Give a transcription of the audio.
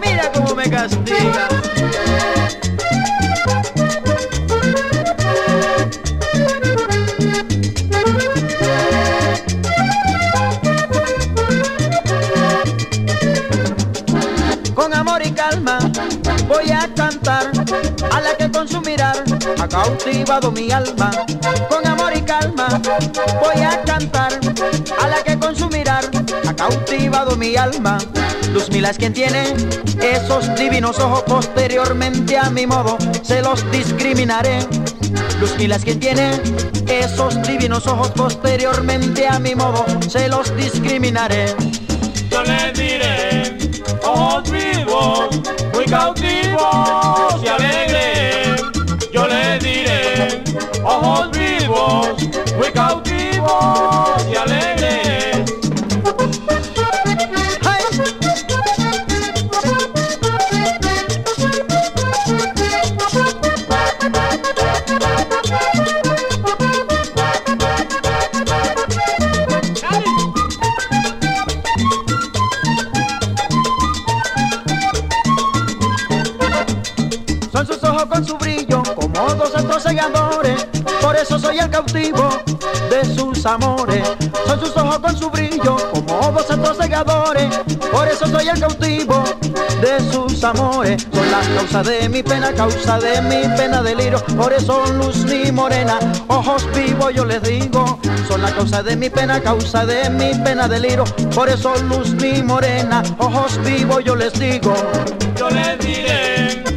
¡Mira cómo me castiga! Cautivado mi alma, con amor y calma voy a cantar a la que con su mirar ha cautivado mi alma. Luz Mila es quien tiene esos divinos ojos posteriormente a mi modo se los discriminaré. Luz Mila es quien tiene esos divinos ojos posteriormente a mi modo se los discriminaré. Yo le diré ojos vivos, muy cautivos y alegres yo le diré, ojos vivos, muy cautivos Ojos con su brillo todos estos segadores, por eso soy el cautivo de sus amores. Son sus ojos con su brillo, como dos estos segadores, por eso soy el cautivo de sus amores. Son la causa de mi pena, causa de mi pena delirio, por eso luz mi morena, ojos vivos yo les digo. Son la causa de mi pena, causa de mi pena delirio, por eso luz mi morena, ojos vivos yo les digo. Yo les diré